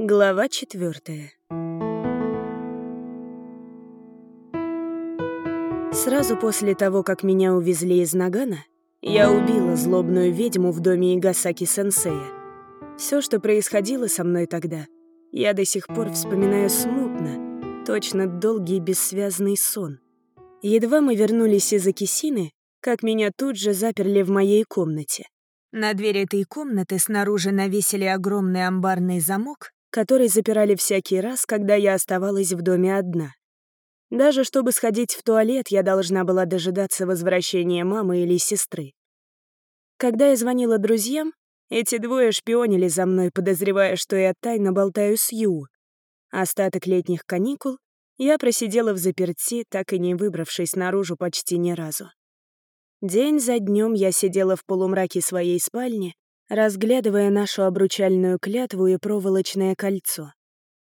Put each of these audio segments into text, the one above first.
Глава четвертая. Сразу после того, как меня увезли из Нагана, я убила злобную ведьму в доме Игасаки-сенсея. Все, что происходило со мной тогда, я до сих пор вспоминаю смутно, точно долгий бессвязный сон. Едва мы вернулись из Акисины, как меня тут же заперли в моей комнате. На дверь этой комнаты снаружи навесили огромный амбарный замок, который запирали всякий раз, когда я оставалась в доме одна. Даже чтобы сходить в туалет, я должна была дожидаться возвращения мамы или сестры. Когда я звонила друзьям, эти двое шпионили за мной, подозревая, что я тайно болтаю с Ю. Остаток летних каникул я просидела в заперти, так и не выбравшись наружу почти ни разу. День за днем я сидела в полумраке своей спальни, разглядывая нашу обручальную клятву и проволочное кольцо.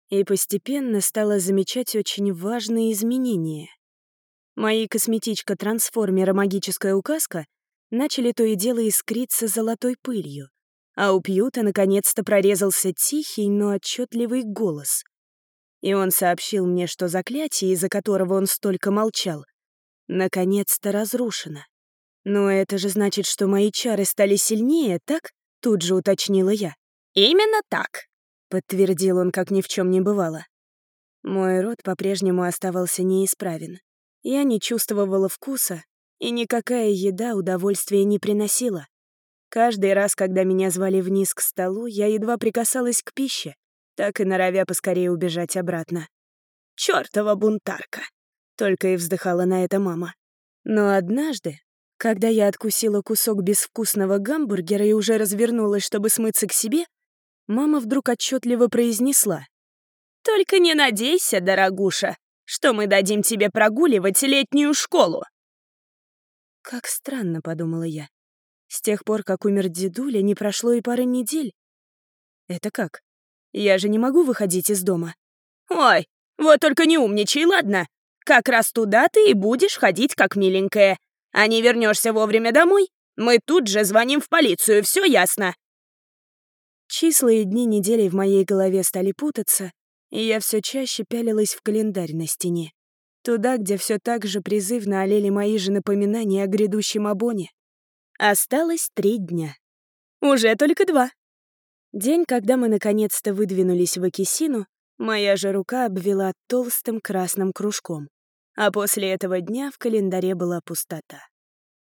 И постепенно стала замечать очень важные изменения. Мои косметичка-трансформер и магическая указка начали то и дело искриться золотой пылью, а у Пьюта наконец-то прорезался тихий, но отчетливый голос. И он сообщил мне, что заклятие, из-за которого он столько молчал, наконец-то разрушено. Но это же значит, что мои чары стали сильнее, так? Тут же уточнила я. «Именно так», — подтвердил он, как ни в чем не бывало. Мой рот по-прежнему оставался неисправен. Я не чувствовала вкуса, и никакая еда удовольствия не приносила. Каждый раз, когда меня звали вниз к столу, я едва прикасалась к пище, так и норовя поскорее убежать обратно. «Чёртова бунтарка!» — только и вздыхала на это мама. Но однажды, когда я откусила кусок безвкусного гамбургера и уже развернулась, чтобы смыться к себе, мама вдруг отчетливо произнесла. «Только не надейся, дорогуша, что мы дадим тебе прогуливать летнюю школу». «Как странно», — подумала я. С тех пор, как умер дедуля, не прошло и пары недель. Это как? Я же не могу выходить из дома. «Ой, вот только не умничай, ладно? Как раз туда ты и будешь ходить как миленькая. А не вернешься вовремя домой, мы тут же звоним в полицию, все ясно. Числа и дни недели в моей голове стали путаться, и я все чаще пялилась в календарь на стене. Туда, где все так же призывно олели мои же напоминания о грядущем обоне. Осталось три дня. Уже только два. День, когда мы наконец-то выдвинулись в Акисину, моя же рука обвела толстым красным кружком а после этого дня в календаре была пустота.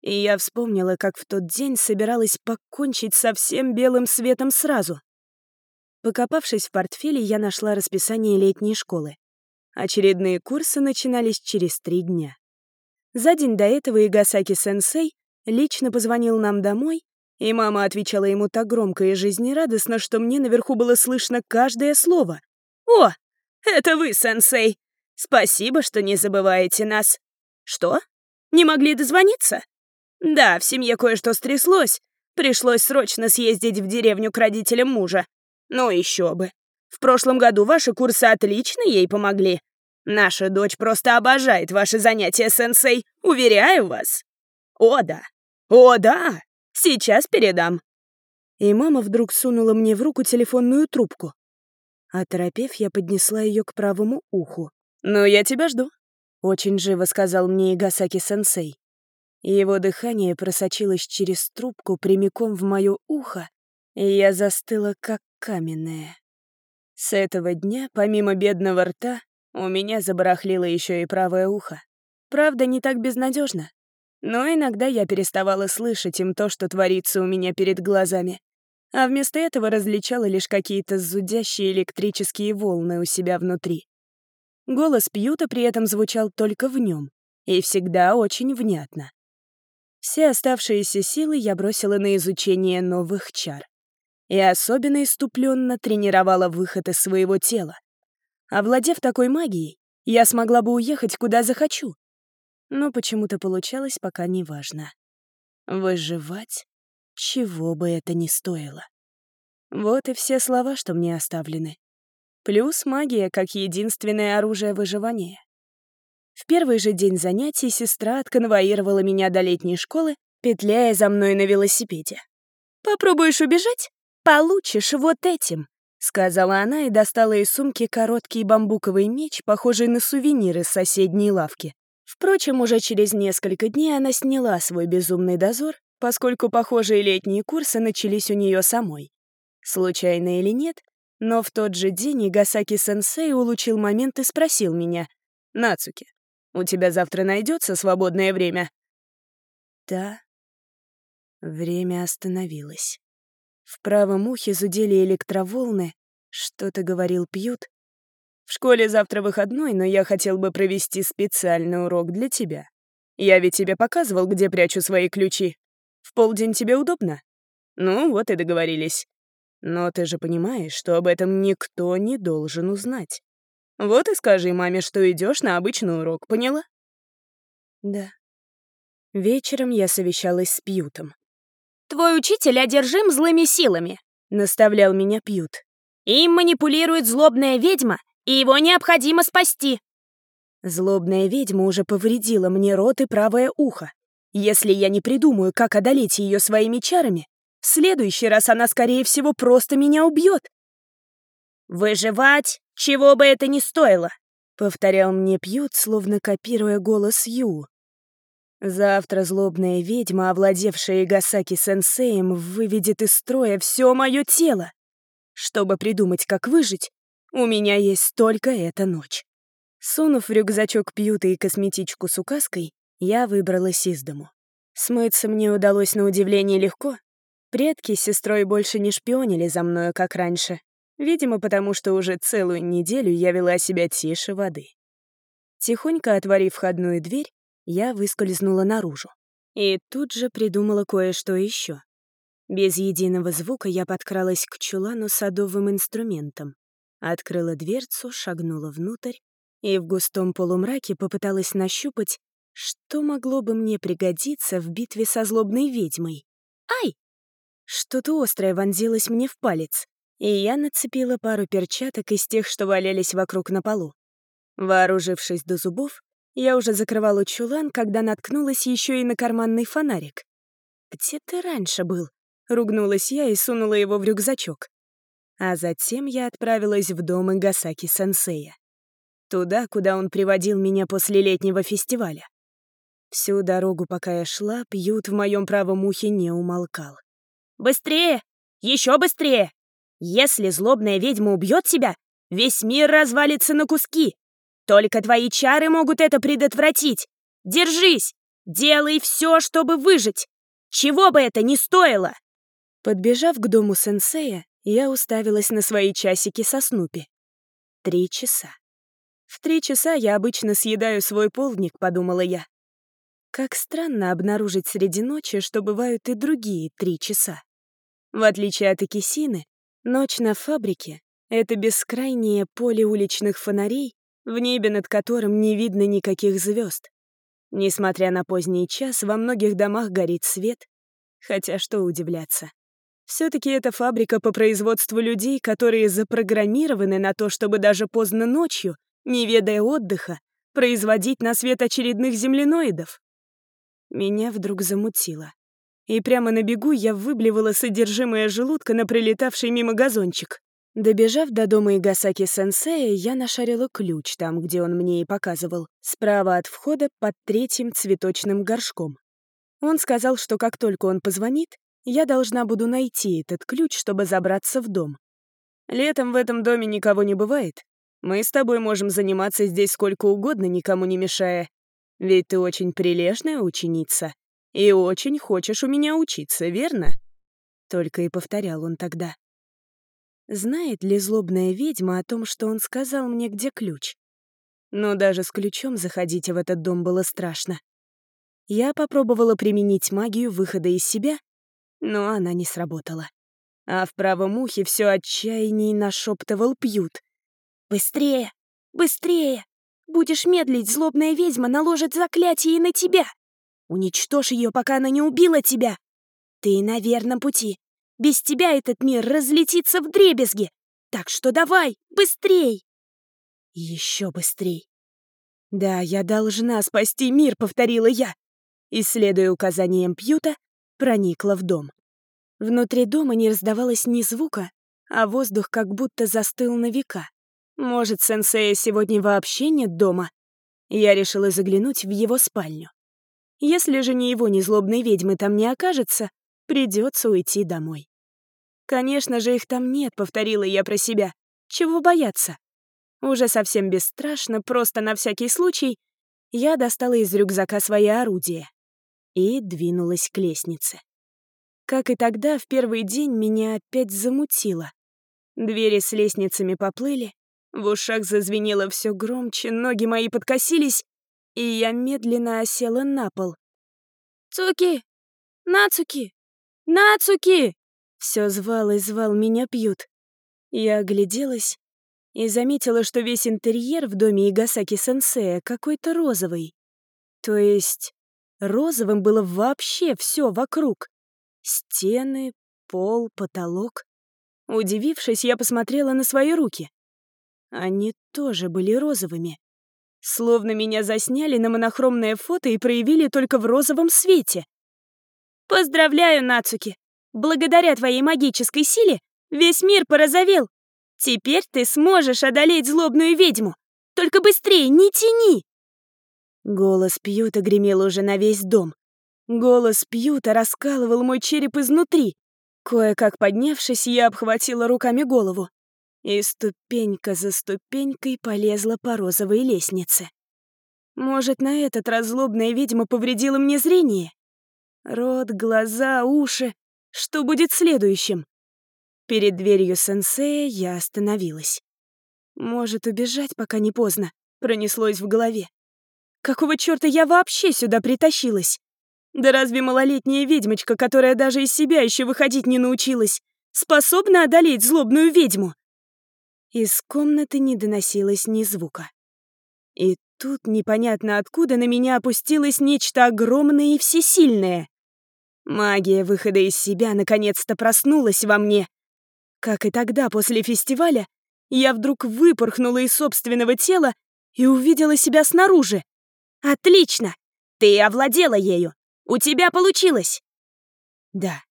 И я вспомнила, как в тот день собиралась покончить со всем белым светом сразу. Покопавшись в портфеле, я нашла расписание летней школы. Очередные курсы начинались через три дня. За день до этого Игасаки-сенсей лично позвонил нам домой, и мама отвечала ему так громко и жизнерадостно, что мне наверху было слышно каждое слово. «О, это вы, сенсей! Спасибо, что не забываете нас. Что? Не могли дозвониться? Да, в семье кое-что стряслось. Пришлось срочно съездить в деревню к родителям мужа. Ну еще бы. В прошлом году ваши курсы отлично ей помогли. Наша дочь просто обожает ваши занятия, сенсей, уверяю вас. О да, о да, сейчас передам. И мама вдруг сунула мне в руку телефонную трубку. Оторопев, я поднесла ее к правому уху. «Ну, я тебя жду», — очень живо сказал мне Игасаки-сенсей. Его дыхание просочилось через трубку прямиком в моё ухо, и я застыла как каменная. С этого дня, помимо бедного рта, у меня забарахлило еще и правое ухо. Правда, не так безнадежно. Но иногда я переставала слышать им то, что творится у меня перед глазами. А вместо этого различала лишь какие-то зудящие электрические волны у себя внутри. Голос Пьюта при этом звучал только в нем, и всегда очень внятно. Все оставшиеся силы я бросила на изучение новых чар. И особенно иступленно тренировала выход из своего тела. Овладев такой магией, я смогла бы уехать куда захочу. Но почему-то получалось пока неважно. Выживать, чего бы это ни стоило. Вот и все слова, что мне оставлены. Плюс магия как единственное оружие выживания. В первый же день занятий сестра отконвоировала меня до летней школы, петляя за мной на велосипеде. «Попробуешь убежать? Получишь вот этим», — сказала она и достала из сумки короткий бамбуковый меч, похожий на сувенир из соседней лавки. Впрочем, уже через несколько дней она сняла свой безумный дозор, поскольку похожие летние курсы начались у нее самой. Случайно или нет, но в тот же день Игасаки-сенсей улучил момент и спросил меня, «Нацуки, у тебя завтра найдется свободное время?» Да. Время остановилось. В правом ухе зудели электроволны, что-то говорил Пьют. В школе завтра выходной, но я хотел бы провести специальный урок для тебя. Я ведь тебе показывал, где прячу свои ключи. В полдень тебе удобно? Ну, вот и договорились. Но ты же понимаешь, что об этом никто не должен узнать. Вот и скажи маме, что идешь на обычный урок, поняла? Да. Вечером я совещалась с Пьютом. «Твой учитель одержим злыми силами», — наставлял меня Пьют. «Им манипулирует злобная ведьма, и его необходимо спасти». Злобная ведьма уже повредила мне рот и правое ухо. Если я не придумаю, как одолеть ее своими чарами, в следующий раз она, скорее всего, просто меня убьет. «Выживать, чего бы это ни стоило», — повторял мне Пьют, словно копируя голос Ю. Завтра злобная ведьма, овладевшая Игасаки-сенсеем, выведет из строя все мое тело. Чтобы придумать, как выжить, у меня есть только эта ночь. Сунув в рюкзачок Пьюта и косметичку с указкой, я выбралась из дому. Смыться мне удалось на удивление легко, Предки с сестрой больше не шпионили за мною, как раньше. Видимо, потому что уже целую неделю я вела себя тише воды. Тихонько отворив входную дверь, я выскользнула наружу. И тут же придумала кое-что еще. Без единого звука я подкралась к чулану садовым инструментом. Открыла дверцу, шагнула внутрь и в густом полумраке попыталась нащупать, что могло бы мне пригодиться в битве со злобной ведьмой. «Ай!» Что-то острое вонзилось мне в палец, и я нацепила пару перчаток из тех, что валялись вокруг на полу. Вооружившись до зубов, я уже закрывала чулан, когда наткнулась еще и на карманный фонарик. «Где ты раньше был?» — ругнулась я и сунула его в рюкзачок. А затем я отправилась в дом Игасаки-сенсея. Туда, куда он приводил меня после летнего фестиваля. Всю дорогу, пока я шла, пьют в моем правом ухе не умолкал. Быстрее! Еще быстрее! Если злобная ведьма убьет тебя, весь мир развалится на куски. Только твои чары могут это предотвратить. Держись! Делай все, чтобы выжить. Чего бы это ни стоило!» Подбежав к дому сенсея, я уставилась на свои часики со Снупи. Три часа. В три часа я обычно съедаю свой полдник, подумала я. Как странно обнаружить среди ночи, что бывают и другие три часа. В отличие от Акисины, ночь на фабрике — это бескрайнее поле уличных фонарей, в небе над которым не видно никаких звезд. Несмотря на поздний час, во многих домах горит свет. Хотя что удивляться. Все-таки это фабрика по производству людей, которые запрограммированы на то, чтобы даже поздно ночью, не ведая отдыха, производить на свет очередных земляноидов. Меня вдруг замутило и прямо на бегу я выблевала содержимое желудка на прилетавший мимо газончик. Добежав до дома Игасаки-сенсея, я нашарила ключ там, где он мне и показывал, справа от входа под третьим цветочным горшком. Он сказал, что как только он позвонит, я должна буду найти этот ключ, чтобы забраться в дом. Летом в этом доме никого не бывает. Мы с тобой можем заниматься здесь сколько угодно, никому не мешая. Ведь ты очень прилежная ученица. И очень хочешь у меня учиться, верно?» Только и повторял он тогда. Знает ли злобная ведьма о том, что он сказал мне, где ключ? Но даже с ключом заходить в этот дом было страшно. Я попробовала применить магию выхода из себя, но она не сработала. А в правом ухе все отчаяние нашептывал пьют. «Быстрее! Быстрее! Будешь медлить, злобная ведьма наложит заклятие и на тебя!» Уничтожь ее, пока она не убила тебя. Ты на верном пути. Без тебя этот мир разлетится в дребезги. Так что давай, быстрей!» Еще быстрей. «Да, я должна спасти мир», — повторила я. и, следуя указаниям Пьюта, проникла в дом. Внутри дома не раздавалось ни звука, а воздух как будто застыл на века. Может, сенсея сегодня вообще нет дома? Я решила заглянуть в его спальню. Если же ни его, ни злобной ведьмы там не окажется, придется уйти домой. Конечно же, их там нет, повторила я про себя. Чего бояться? Уже совсем бесстрашно, просто на всякий случай, я достала из рюкзака свои орудия и двинулась к лестнице. Как и тогда, в первый день меня опять замутило. Двери с лестницами поплыли, в ушах зазвенело все громче, ноги мои подкосились, и я медленно осела на пол. «Цуки! Нацуки! Нацуки!» Все звал и звал меня пьют. Я огляделась и заметила, что весь интерьер в доме Игасаки-сенсея какой-то розовый. То есть розовым было вообще все вокруг. Стены, пол, потолок. Удивившись, я посмотрела на свои руки. Они тоже были розовыми. Словно меня засняли на монохромное фото и проявили только в розовом свете. «Поздравляю, Нацуки! Благодаря твоей магической силе весь мир порозовел. Теперь ты сможешь одолеть злобную ведьму. Только быстрее, не тяни!» Голос Пьюта гремел уже на весь дом. Голос Пьюта раскалывал мой череп изнутри. Кое-как поднявшись, я обхватила руками голову и ступенька за ступенькой полезла по розовой лестнице. Может, на этот раз злобная ведьма повредила мне зрение? Рот, глаза, уши. Что будет следующим? Перед дверью сенсея я остановилась. Может, убежать, пока не поздно, пронеслось в голове. Какого черта я вообще сюда притащилась? Да разве малолетняя ведьмочка, которая даже из себя еще выходить не научилась, способна одолеть злобную ведьму? Из комнаты не доносилось ни звука. И тут непонятно откуда на меня опустилось нечто огромное и всесильное. Магия выхода из себя наконец-то проснулась во мне. Как и тогда, после фестиваля, я вдруг выпорхнула из собственного тела и увидела себя снаружи. «Отлично! Ты овладела ею! У тебя получилось!» Да,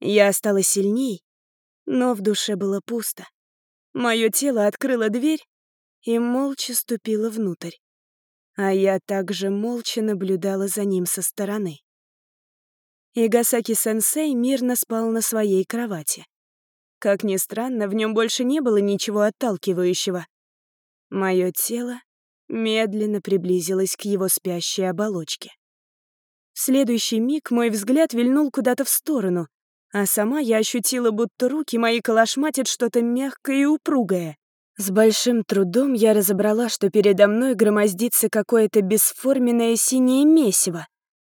я стала сильней, но в душе было пусто. Мое тело открыло дверь и молча ступило внутрь. А я также молча наблюдала за ним со стороны. Игасаки-сенсей мирно спал на своей кровати. Как ни странно, в нем больше не было ничего отталкивающего. Мое тело медленно приблизилось к его спящей оболочке. В следующий миг мой взгляд вильнул куда-то в сторону, а сама я ощутила, будто руки мои колошматят что-то мягкое и упругое. С большим трудом я разобрала, что передо мной громоздится какое-то бесформенное синее месиво,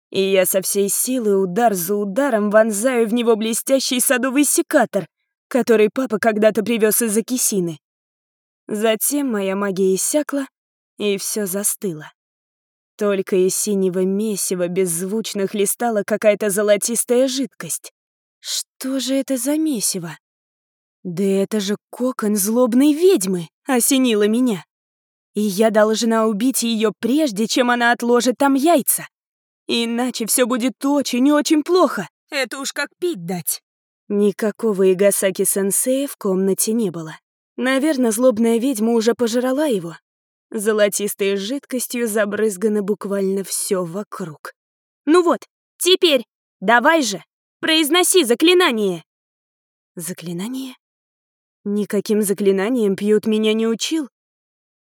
и я со всей силы удар за ударом вонзаю в него блестящий садовый секатор, который папа когда-то привез из Акисины. Затем моя магия иссякла, и все застыло. Только из синего месива беззвучно хлестала какая-то золотистая жидкость. Что же это за месиво? Да это же кокон злобной ведьмы осенила меня. И я должна убить ее прежде, чем она отложит там яйца. Иначе все будет очень-очень плохо. Это уж как пить дать. Никакого Игасаки-сенсея в комнате не было. Наверное, злобная ведьма уже пожрала его. Золотистой жидкостью забрызгано буквально все вокруг. «Ну вот, теперь, давай же!» Произноси заклинание!» «Заклинание?» Никаким заклинанием Пьют меня не учил.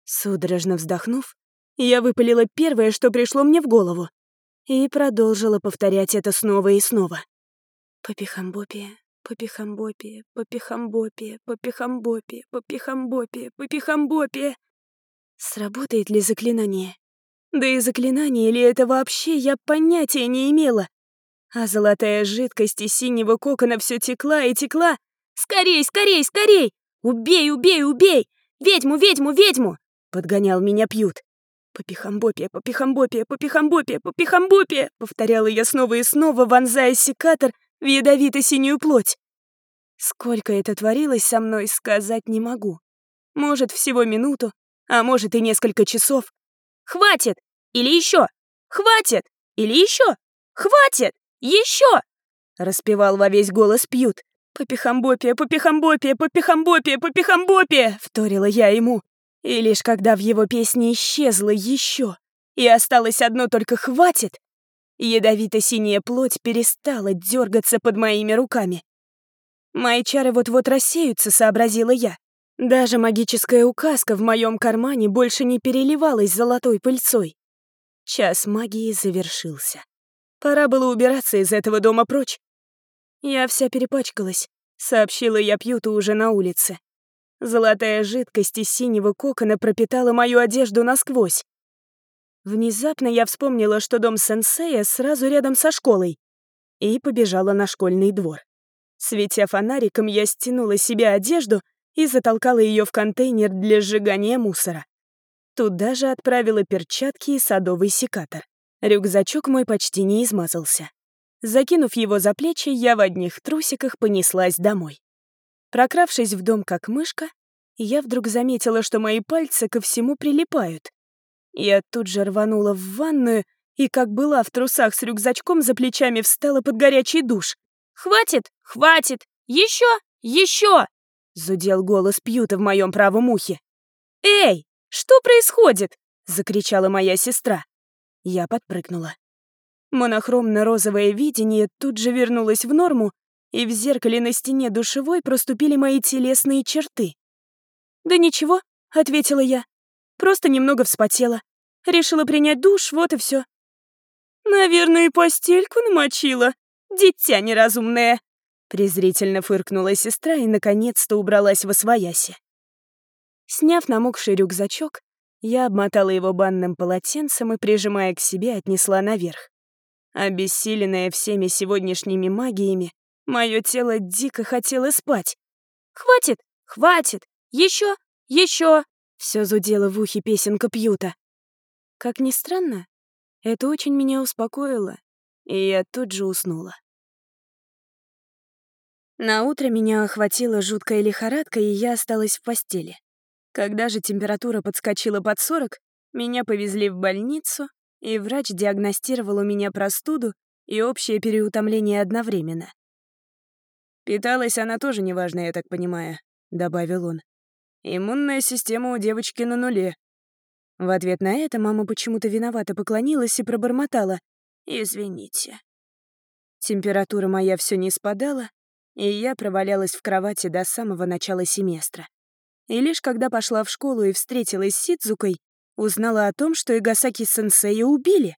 Судорожно вздохнув, я выпалила первое, что пришло мне в голову, и продолжила повторять это снова и снова. Попихамбопия, попихамбопия, попихамбопия, попихамбопия, попихамбопия, попихамбопия. Сработает ли заклинание? Да и заклинание ли это вообще, я понятия не имела а золотая жидкость из синего кокона все текла и текла. «Скорей, скорей, скорей! Убей, убей, убей! Ведьму, ведьму, ведьму!» — подгонял меня Пьют. «Попихамбопия, попихамбопия, попихамбопия, попихамбопия!» — повторяла я снова и снова, вонзая секатор в ядовито-синюю плоть. Сколько это творилось со мной, сказать не могу. Может, всего минуту, а может и несколько часов. «Хватит! Или еще! Хватит! Или еще! Хватит! Еще!» Распевал во весь голос Пьют. «Попихамбопия, попихамбопия, попихамбопия, попихамбопия!» Вторила я ему. И лишь когда в его песне исчезло еще, и осталось одно только «хватит», ядовито-синяя плоть перестала дергаться под моими руками. Мои чары вот-вот рассеются, сообразила я. Даже магическая указка в моем кармане больше не переливалась золотой пыльцой. Час магии завершился. Пора было убираться из этого дома прочь. Я вся перепачкалась, сообщила я Пьюту уже на улице. Золотая жидкость из синего кокона пропитала мою одежду насквозь. Внезапно я вспомнила, что дом сенсея сразу рядом со школой, и побежала на школьный двор. Светя фонариком, я стянула себе одежду и затолкала ее в контейнер для сжигания мусора. Туда же отправила перчатки и садовый секатор. Рюкзачок мой почти не измазался. Закинув его за плечи, я в одних трусиках понеслась домой. Прокравшись в дом как мышка, я вдруг заметила, что мои пальцы ко всему прилипают. Я тут же рванула в ванную и, как была в трусах с рюкзачком за плечами, встала под горячий душ. «Хватит! Хватит! Еще! Еще!» — зудел голос Пьюта в моем правом ухе. «Эй, что происходит?» — закричала моя сестра. Я подпрыгнула. Монохромно-розовое видение тут же вернулось в норму, и в зеркале на стене душевой проступили мои телесные черты. «Да ничего», — ответила я. «Просто немного вспотела. Решила принять душ, вот и все. «Наверное, и постельку намочила», «Дитя неразумное!» Презрительно фыркнула сестра и, наконец-то, убралась во свояси. Сняв намокший рюкзачок, я обмотала его банным полотенцем и, прижимая к себе, отнесла наверх. Обессиленная всеми сегодняшними магиями, мое тело дико хотело спать. «Хватит! Хватит! Еще! Еще!» Все зудело в ухе песенка Пьюта. Как ни странно, это очень меня успокоило и я тут же уснула. На утро меня охватила жуткая лихорадка, и я осталась в постели. Когда же температура подскочила под 40, меня повезли в больницу, и врач диагностировал у меня простуду и общее переутомление одновременно. «Питалась она тоже неважно, я так понимаю», — добавил он. «Иммунная система у девочки на нуле». В ответ на это мама почему-то виновато поклонилась и пробормотала. «Извините». Температура моя все не спадала, и я провалялась в кровати до самого начала семестра. И лишь когда пошла в школу и встретилась с Сидзукой, узнала о том, что Игасаки-сенсея убили.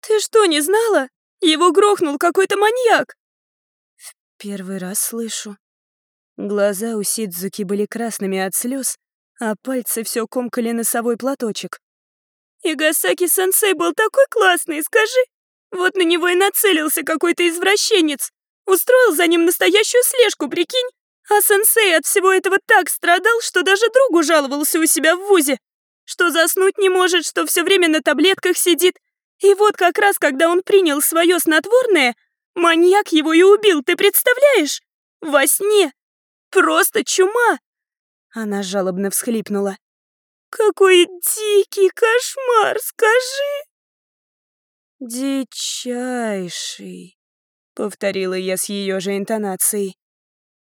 «Ты что, не знала? Его грохнул какой-то маньяк!» В первый раз слышу. Глаза у Сидзуки были красными от слез, а пальцы все комкали носовой платочек. «Игасаки-сенсей был такой классный, скажи! Вот на него и нацелился какой-то извращенец. Устроил за ним настоящую слежку, прикинь? А сенсей от всего этого так страдал, что даже другу жаловался у себя в вузе. Что заснуть не может, что все время на таблетках сидит. И вот как раз, когда он принял свое снотворное, маньяк его и убил, ты представляешь? Во сне. Просто чума. Она жалобно всхлипнула. «Какой дикий кошмар, скажи!» «Дичайший», — повторила я с ее же интонацией.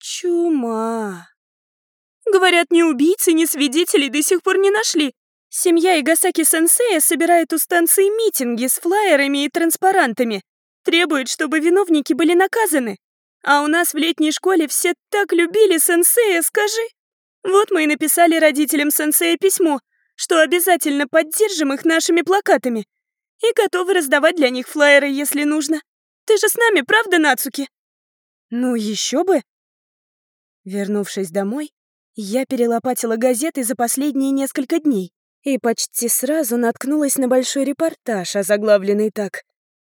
«Чума». Говорят, ни убийцы, ни свидетелей до сих пор не нашли. Семья Игасаки-сенсея собирает у станции митинги с флаерами и транспарантами. Требует, чтобы виновники были наказаны. А у нас в летней школе все так любили сенсея, скажи. Вот мы и написали родителям сенсея письмо, что обязательно поддержим их нашими плакатами и готовы раздавать для них флаеры, если нужно. Ты же с нами, правда, Нацуки?» «Ну, еще бы!» Вернувшись домой, я перелопатила газеты за последние несколько дней и почти сразу наткнулась на большой репортаж, озаглавленный так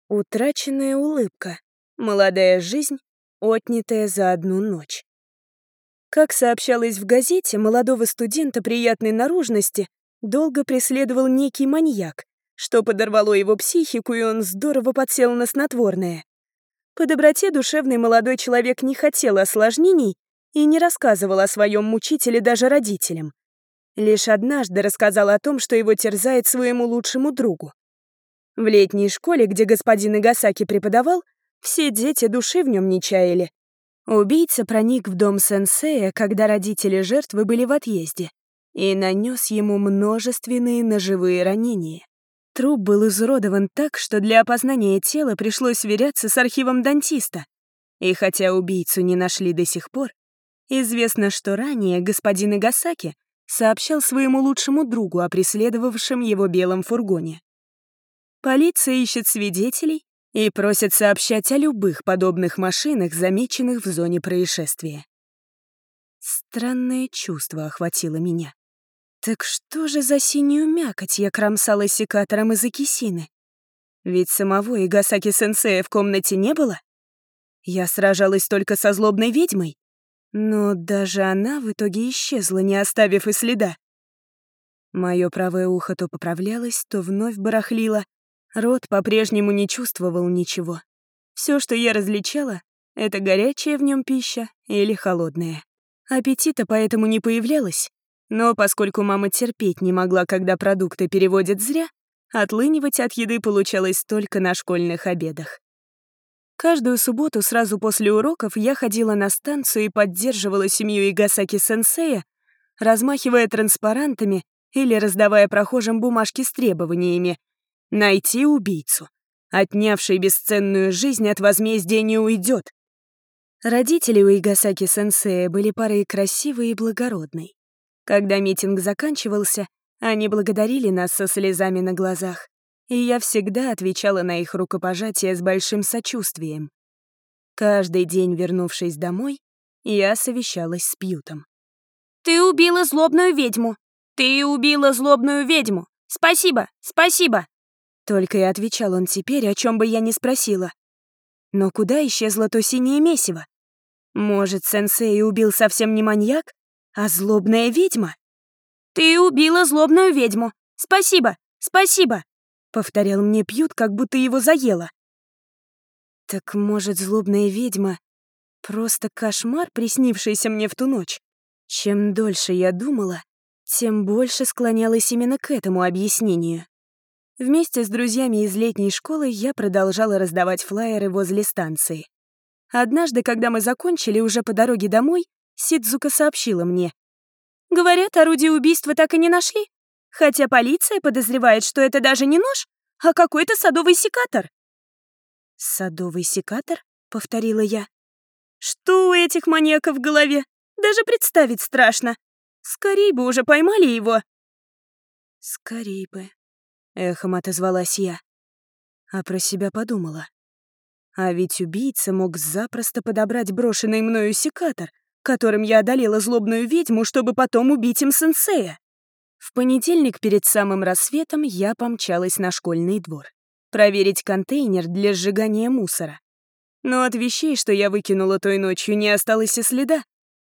«Утраченная улыбка. Молодая жизнь, отнятая за одну ночь». Как сообщалось в газете, молодого студента приятной наружности долго преследовал некий маньяк, что подорвало его психику, и он здорово подсел на снотворное. По доброте душевный молодой человек не хотел осложнений и не рассказывал о своем мучителе даже родителям. Лишь однажды рассказал о том, что его терзает своему лучшему другу. В летней школе, где господин Игасаки преподавал, все дети души в нем не чаяли. Убийца проник в дом сенсея, когда родители жертвы были в отъезде, и нанес ему множественные ножевые ранения. Труп был изуродован так, что для опознания тела пришлось сверяться с архивом дантиста. И хотя убийцу не нашли до сих пор, известно, что ранее господин Игасаки сообщал своему лучшему другу о преследовавшем его белом фургоне. Полиция ищет свидетелей и просит сообщать о любых подобных машинах, замеченных в зоне происшествия. Странное чувство охватило меня. Так что же за синюю мякоть я кромсала секатором из акисины? Ведь самого Игасаки-сенсея в комнате не было. Я сражалась только со злобной ведьмой, но даже она в итоге исчезла, не оставив и следа. Мое правое ухо то поправлялось, то вновь барахлило. Рот по-прежнему не чувствовал ничего. Все, что я различала, это горячая в нем пища или холодная. Аппетита поэтому не появлялось, но поскольку мама терпеть не могла, когда продукты переводят зря, отлынивать от еды получалось только на школьных обедах. Каждую субботу сразу после уроков я ходила на станцию и поддерживала семью Игасаки-сенсея, размахивая транспарантами или раздавая прохожим бумажки с требованиями «Найти убийцу. Отнявший бесценную жизнь от возмездия не уйдет». Родители у Игасаки-сенсея были парой красивой и благородной. Когда митинг заканчивался, они благодарили нас со слезами на глазах, и я всегда отвечала на их рукопожатие с большим сочувствием. Каждый день, вернувшись домой, я совещалась с Пьютом. «Ты убила злобную ведьму! Ты убила злобную ведьму! Спасибо, спасибо!» Только и отвечал он теперь, о чем бы я ни спросила. Но куда исчезло то синее месиво? Может, сенсей убил совсем не маньяк? А злобная ведьма? Ты убила злобную ведьму. Спасибо, спасибо, повторял мне Пьют, как будто его заело. Так может, злобная ведьма — просто кошмар, приснившийся мне в ту ночь? Чем дольше я думала, тем больше склонялась именно к этому объяснению. Вместе с друзьями из летней школы я продолжала раздавать флаеры возле станции. Однажды, когда мы закончили уже по дороге домой, Сидзука сообщила мне. «Говорят, орудие убийства так и не нашли, хотя полиция подозревает, что это даже не нож, а какой-то садовый секатор». «Садовый секатор?» — повторила я. «Что у этих маньяков в голове? Даже представить страшно. Скорей бы уже поймали его». «Скорей бы», — эхом отозвалась я. А про себя подумала. А ведь убийца мог запросто подобрать брошенный мною секатор — которым я одолела злобную ведьму, чтобы потом убить им сенсея. В понедельник перед самым рассветом я помчалась на школьный двор. Проверить контейнер для сжигания мусора. Но от вещей, что я выкинула той ночью, не осталось и следа.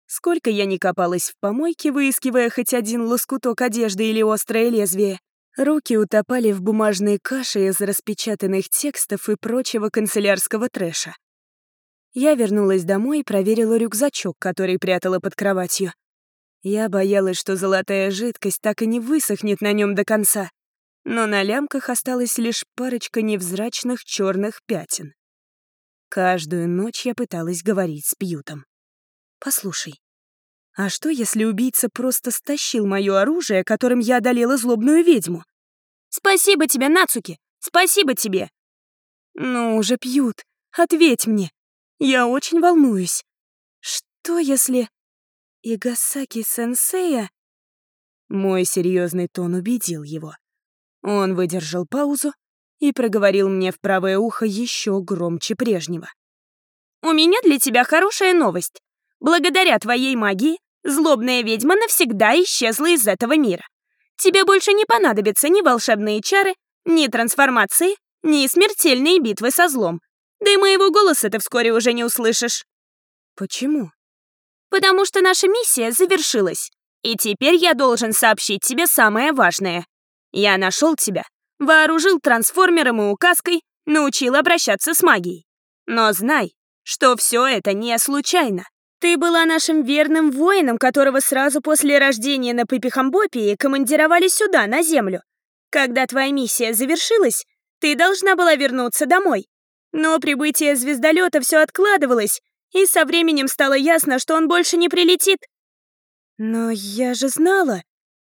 Сколько я не копалась в помойке, выискивая хоть один лоскуток одежды или острое лезвие, руки утопали в бумажной каше из распечатанных текстов и прочего канцелярского трэша. Я вернулась домой и проверила рюкзачок, который прятала под кроватью. Я боялась, что золотая жидкость так и не высохнет на нем до конца, но на лямках осталась лишь парочка невзрачных черных пятен. Каждую ночь я пыталась говорить с Пьютом. «Послушай, а что, если убийца просто стащил мое оружие, которым я одолела злобную ведьму?» «Спасибо тебе, Нацуки! Спасибо тебе!» «Ну уже, Пьют, ответь мне!» Я очень волнуюсь. Что если... Игасаки-сенсея... Мой серьезный тон убедил его. Он выдержал паузу и проговорил мне в правое ухо еще громче прежнего. «У меня для тебя хорошая новость. Благодаря твоей магии злобная ведьма навсегда исчезла из этого мира. Тебе больше не понадобятся ни волшебные чары, ни трансформации, ни смертельные битвы со злом. Да и моего голоса ты вскоре уже не услышишь. Почему? Потому что наша миссия завершилась. И теперь я должен сообщить тебе самое важное. Я нашел тебя, вооружил трансформером и указкой, научил обращаться с магией. Но знай, что все это не случайно. Ты была нашим верным воином, которого сразу после рождения на Папихамбопии командировали сюда, на Землю. Когда твоя миссия завершилась, Ты должна была вернуться домой. Но прибытие звездолета все откладывалось, и со временем стало ясно, что он больше не прилетит. Но я же знала.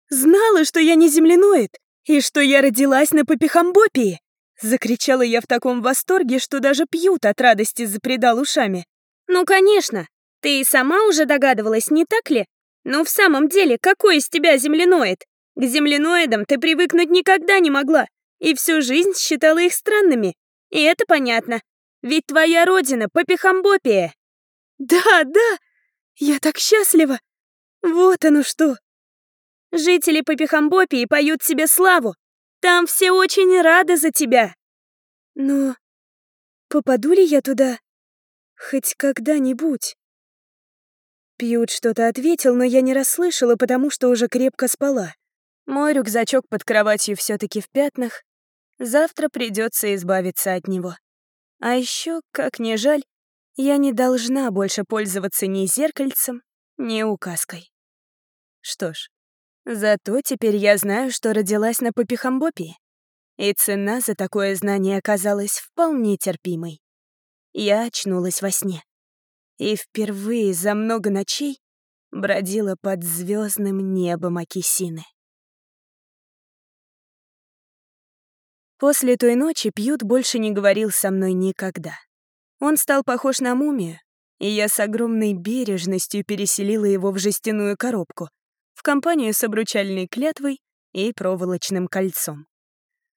Знала, что я не земляноид, и что я родилась на Попихамбопии. Закричала я в таком восторге, что даже пьют от радости запредал ушами. Ну, конечно. Ты и сама уже догадывалась, не так ли? Но в самом деле, какой из тебя земляноид? К земляноидам ты привыкнуть никогда не могла, и всю жизнь считала их странными. И это понятно. Ведь твоя родина — Попихамбопия. Да, да, я так счастлива. Вот оно что. Жители Попихамбопии поют себе славу. Там все очень рады за тебя. Но попаду ли я туда хоть когда-нибудь? Пьют что-то ответил, но я не расслышала, потому что уже крепко спала. Мой рюкзачок под кроватью все таки в пятнах. Завтра придется избавиться от него. А еще, как ни жаль, я не должна больше пользоваться ни зеркальцем, ни указкой. Что ж, зато теперь я знаю, что родилась на Попихамбопии. И цена за такое знание оказалась вполне терпимой. Я очнулась во сне. И впервые за много ночей бродила под звездным небом Акисины. После той ночи Пьют больше не говорил со мной никогда. Он стал похож на мумию, и я с огромной бережностью переселила его в жестяную коробку, в компанию с обручальной клятвой и проволочным кольцом.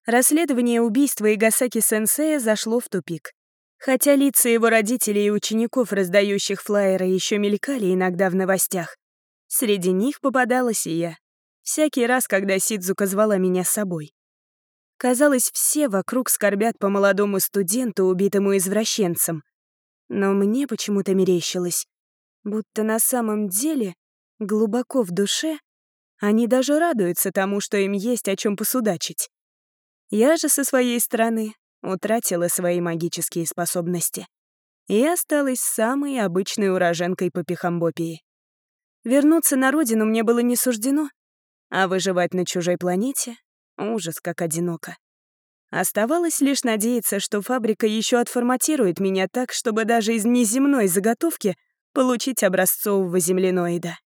Расследование убийства Игасаки-сенсея зашло в тупик. Хотя лица его родителей и учеников, раздающих флаеры, еще мелькали иногда в новостях, среди них попадалась и я. Всякий раз, когда Сидзука звала меня с собой. Казалось, все вокруг скорбят по молодому студенту, убитому извращенцем. Но мне почему-то мерещилось, будто на самом деле, глубоко в душе, они даже радуются тому, что им есть о чем посудачить. Я же со своей стороны утратила свои магические способности и осталась самой обычной уроженкой по Пихамбопии. Вернуться на родину мне было не суждено, а выживать на чужой планете Ужас, как одиноко. Оставалось лишь надеяться, что фабрика еще отформатирует меня так, чтобы даже из неземной заготовки получить образцового земляноида.